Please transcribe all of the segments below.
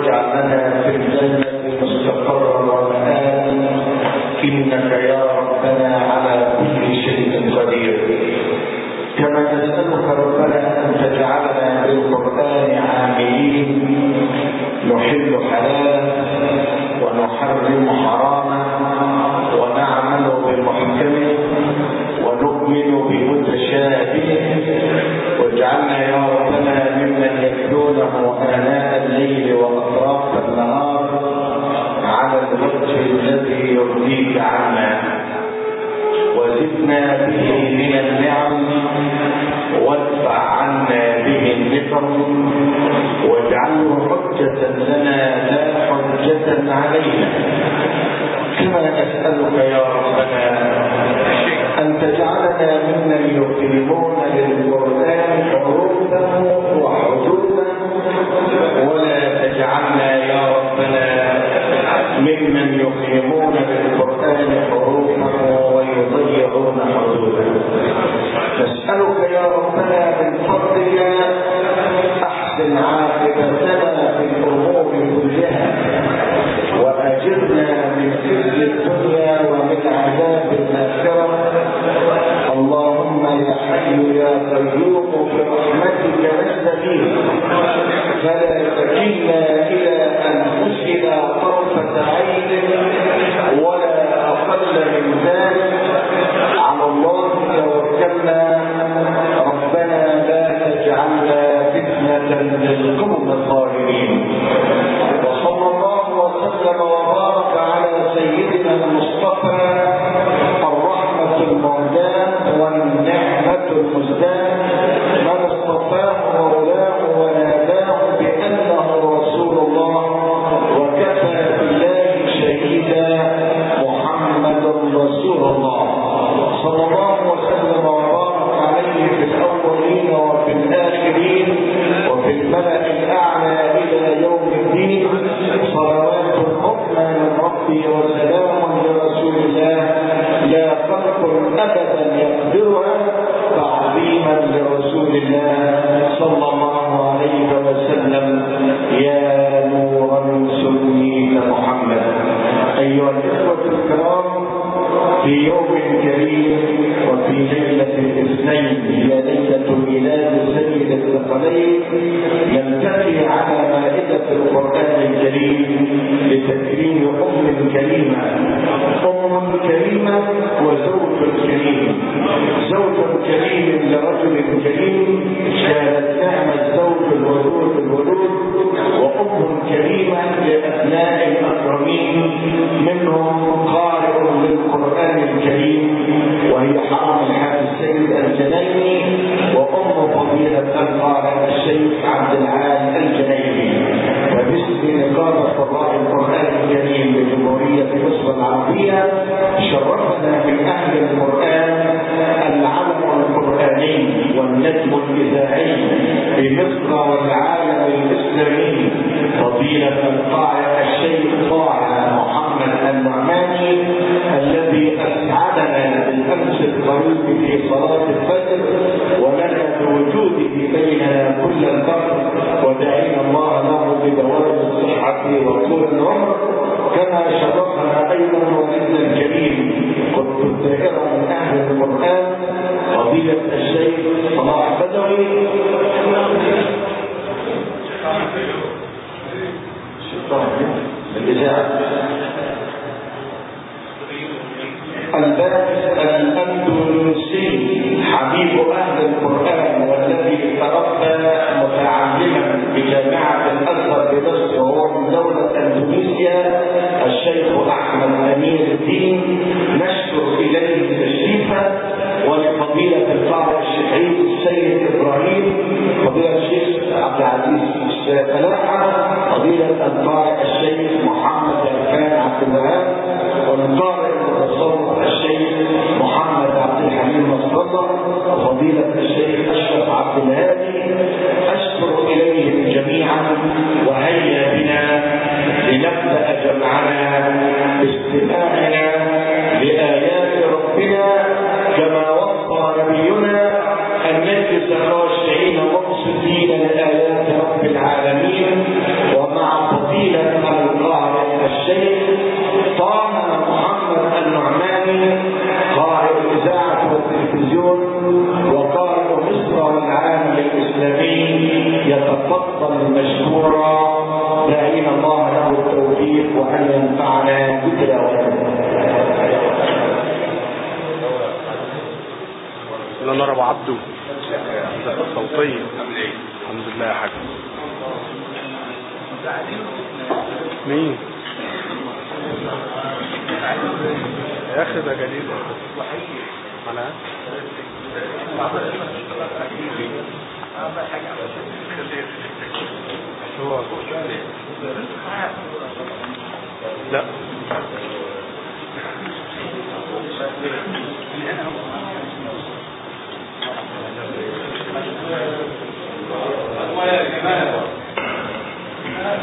واجعلنا في إنك يا ربنا على كل شيء قدير. كما أن تجعلنا بالقرآن عاملين. نحل حلالا ونحرم حراما ونعمل بمحكمه ونؤمن بمتشابهه واجعلنا يا ربنا ممن يتلونه آناء الليل وأطراف النهار على الوجه الذي يرضيك عنا. وزدنا به من النعم وادفع عنا به النقم واجعله حجة لنا لا حجة علينا. كما نسألك يا ربنا أن تجعلنا ممن يقيمون للقرآن حروفا وحدودا تجعلنا يا ربنا ممن يقيم جميل لرجل جميل الثاني الذي أسعدنا بالأمس الطريق في صلاة الفجر ولنا بوجوده بيننا كل البر. ودعينا الله له بدوام الصحة وطول العمر كما شرفنا أيضا وزدنا الجليل كنت الدائرة من أهل القرآن قضية الشيخ صلاح بدوي. اخبار ابو عبده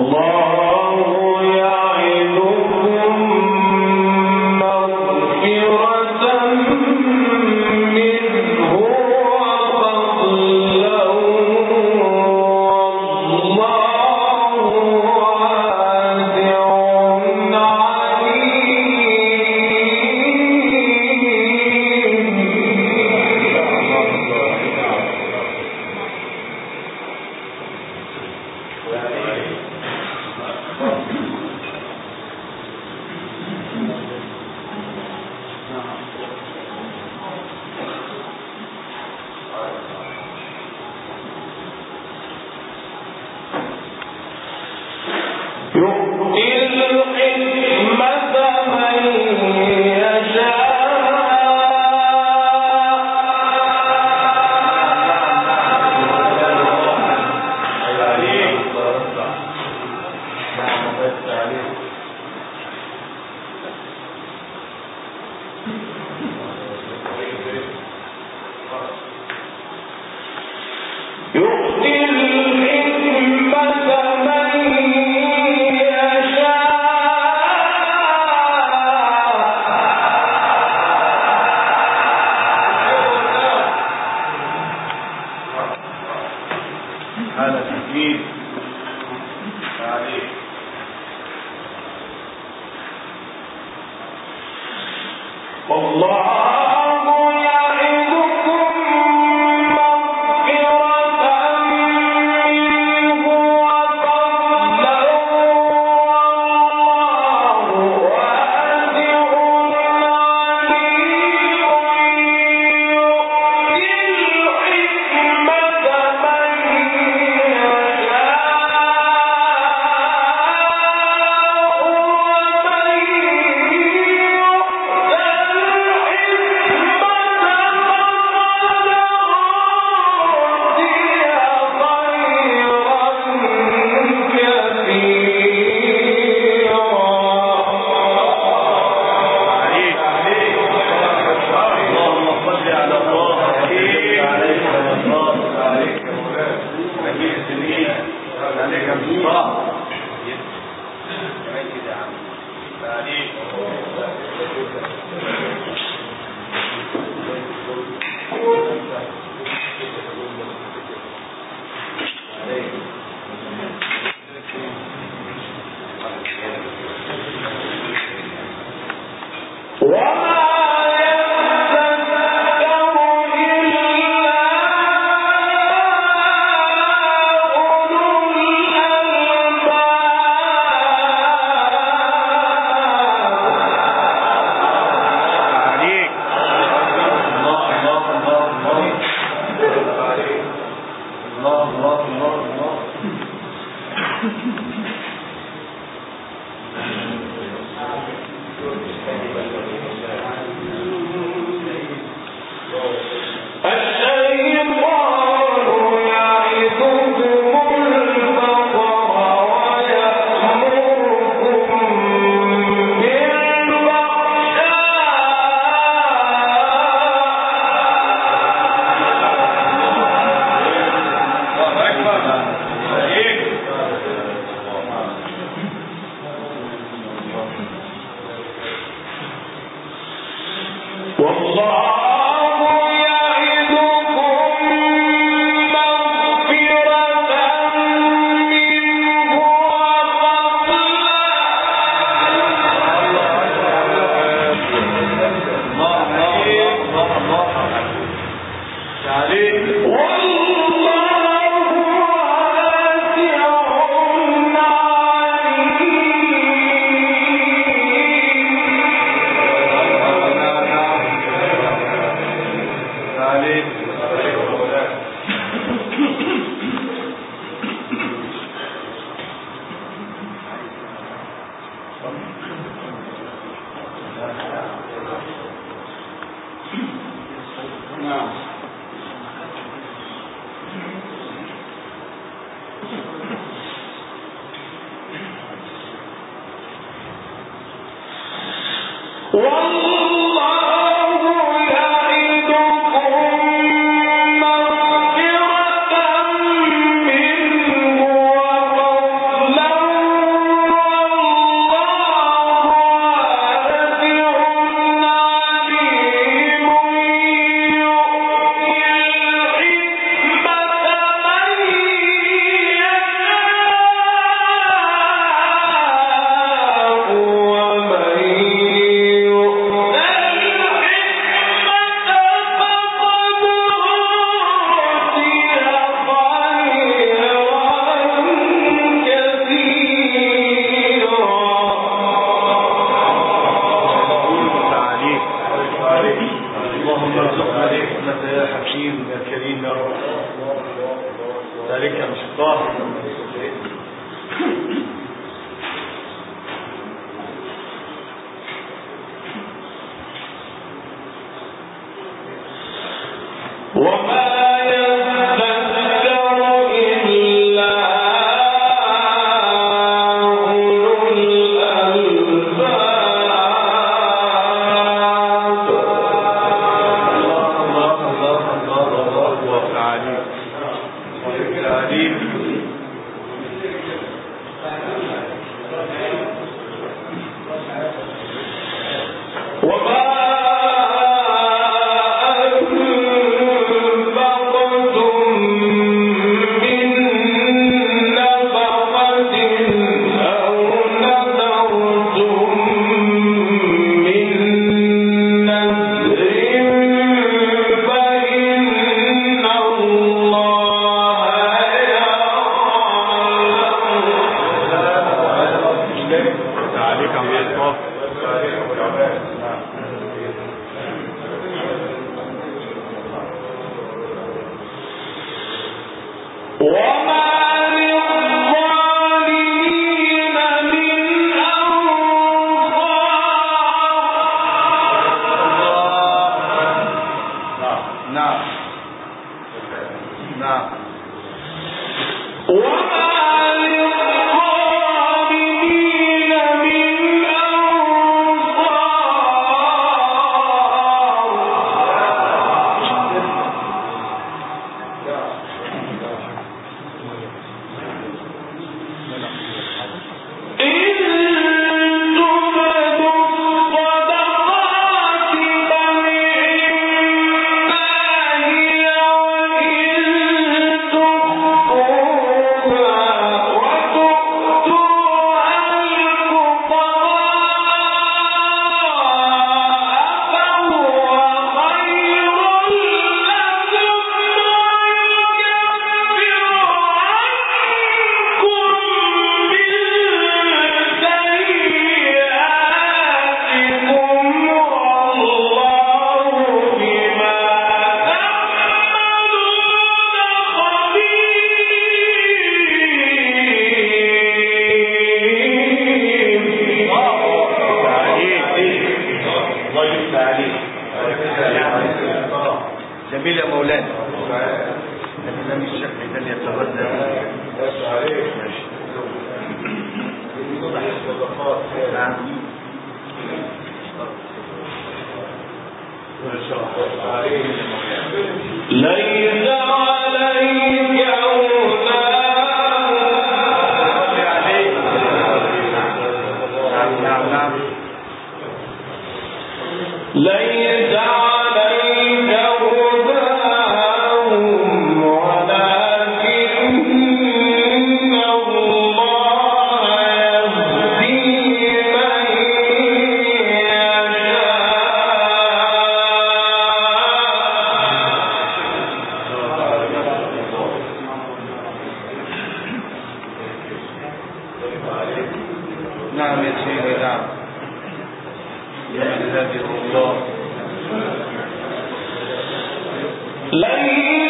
Allah نعم 我 هو الله ليس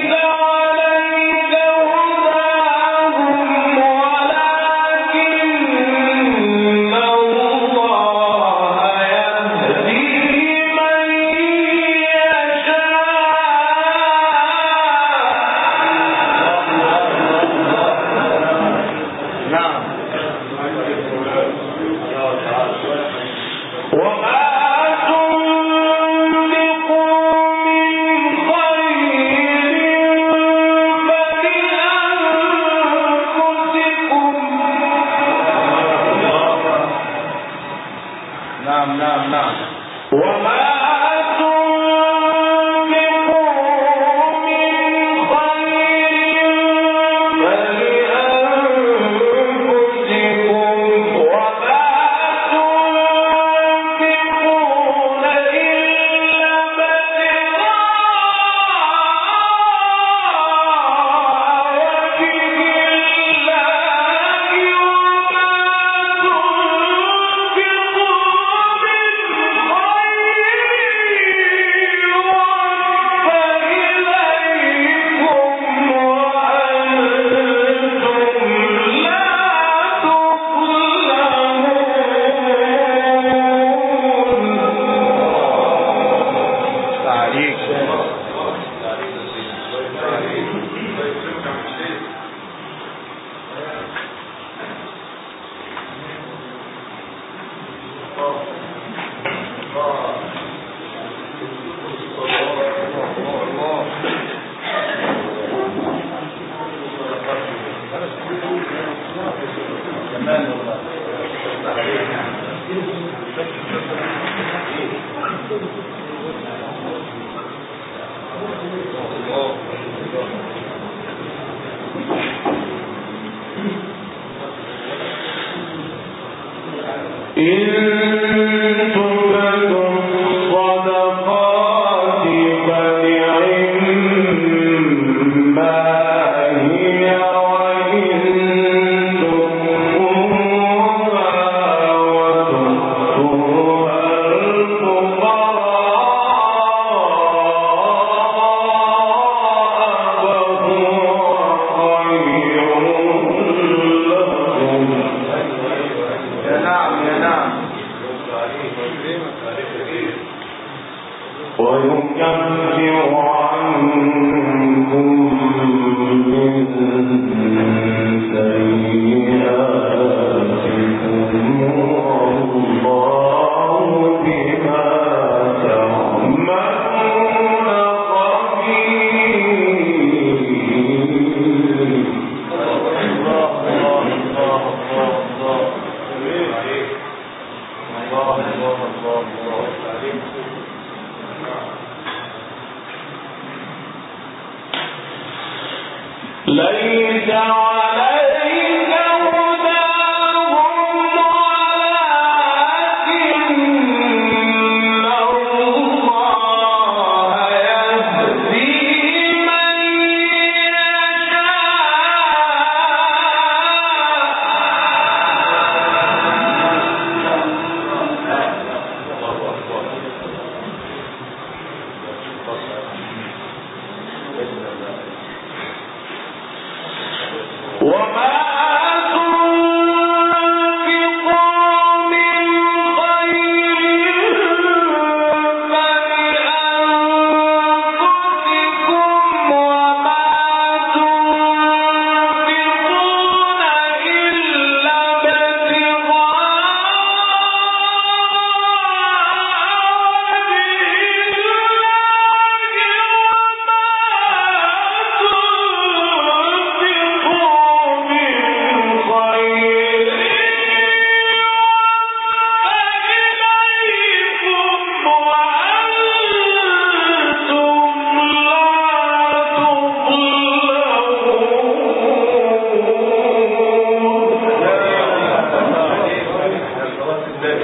Thank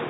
you.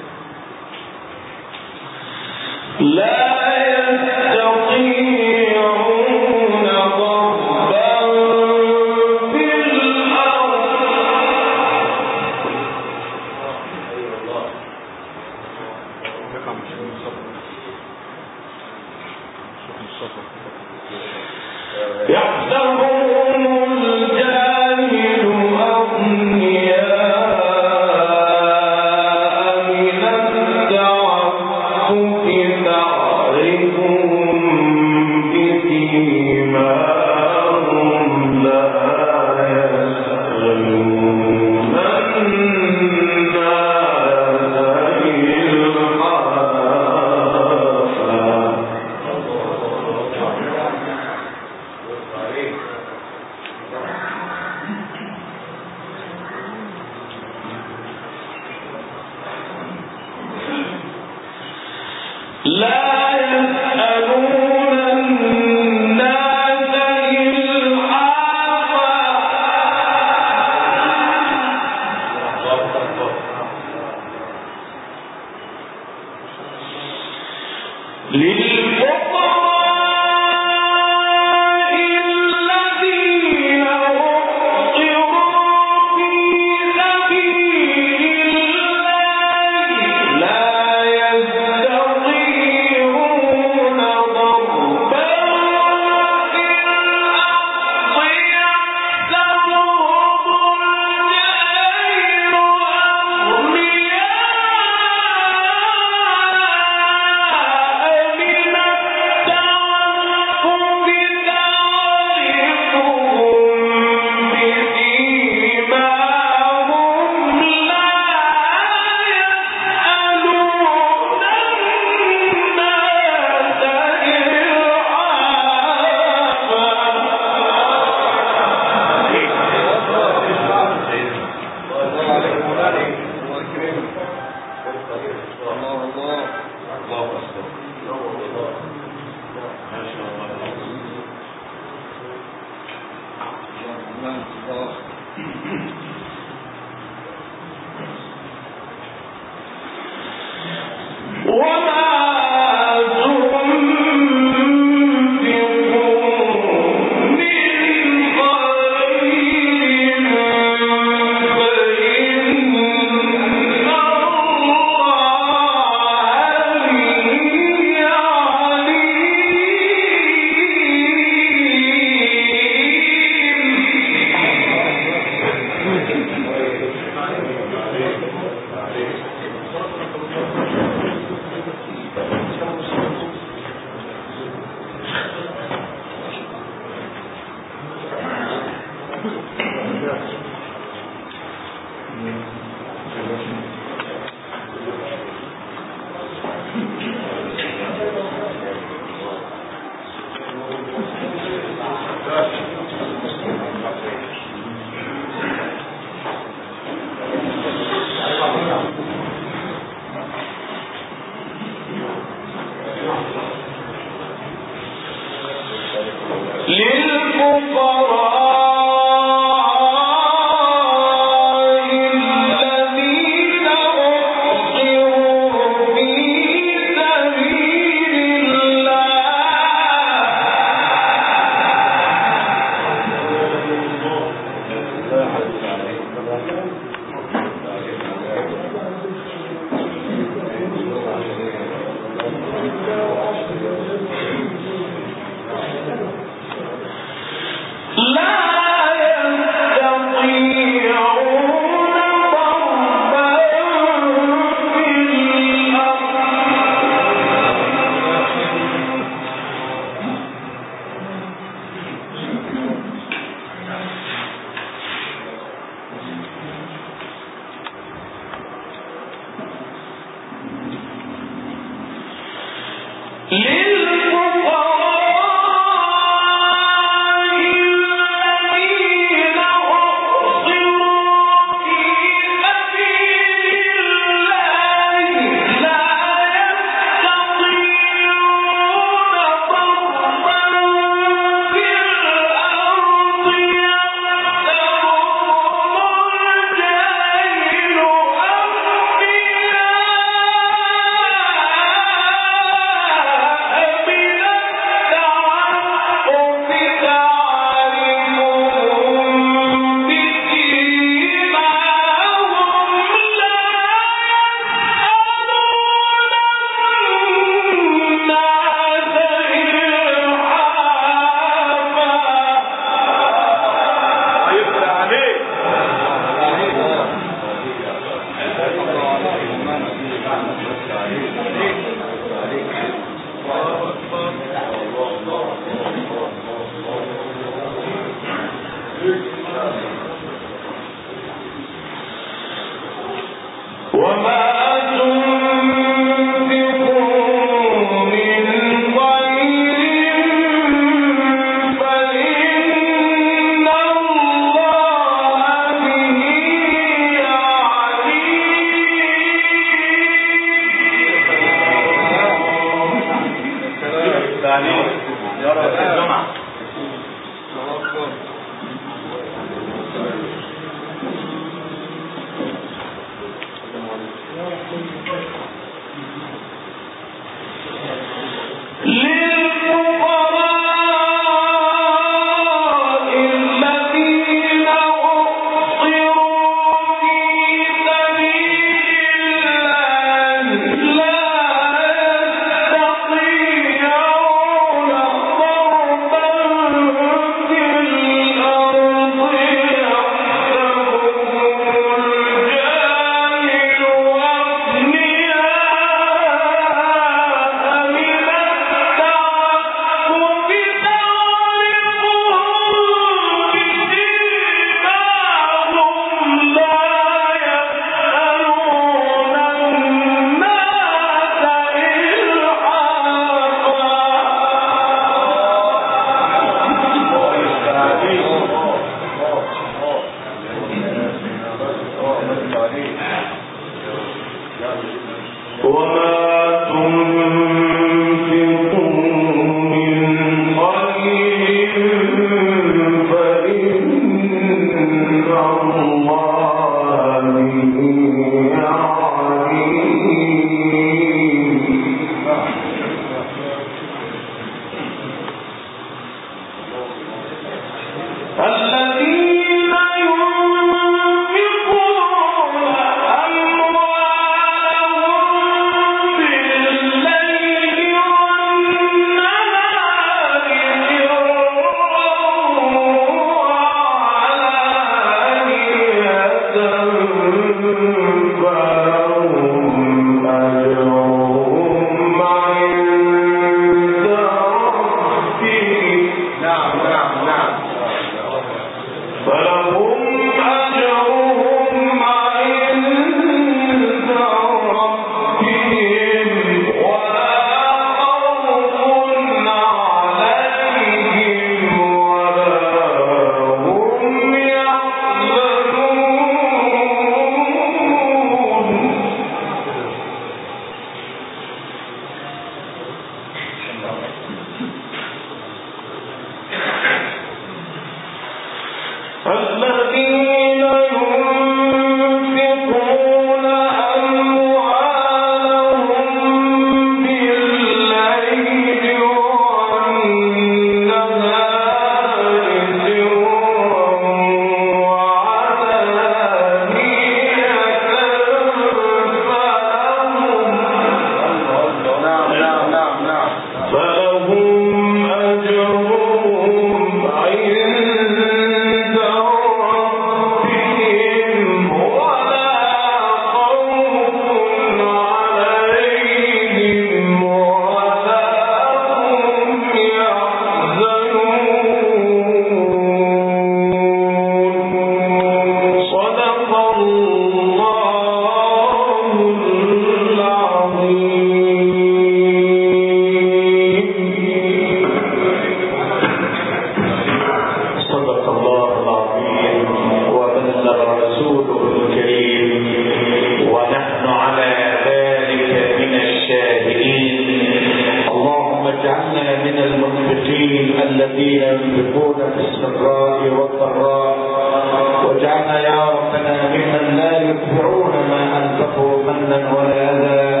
يتبعون ما أنفقوا منا ولا أذى.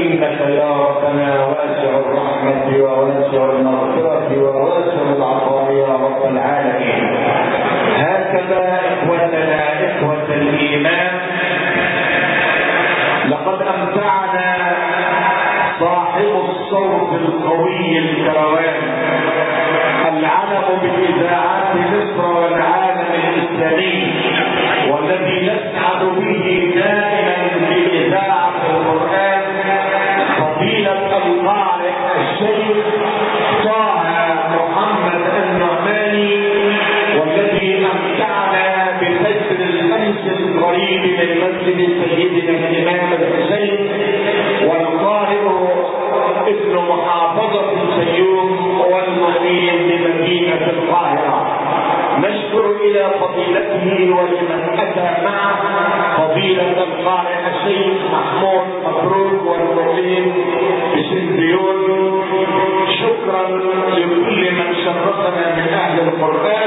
انك يا ربنا واسع الرحمة وواسع المغفرة وواسع العطاء يا رب العالمين. هكذا إخوتنا إخوة الإيمان لقد أمتعنا صاحب الصوت القوي الكروان. العلم باذاعات سيدنا الإمام الحسين والقارئ ابن محافظة الفيوم والمقيم بمدينه القاهرة. نشكر إلى فضيلته ولمن أتى معه فضيلة القارئ الشيخ محمود مبروك والمقيم بسنديون شكرا لكل من شرفنا من أهل القرآن.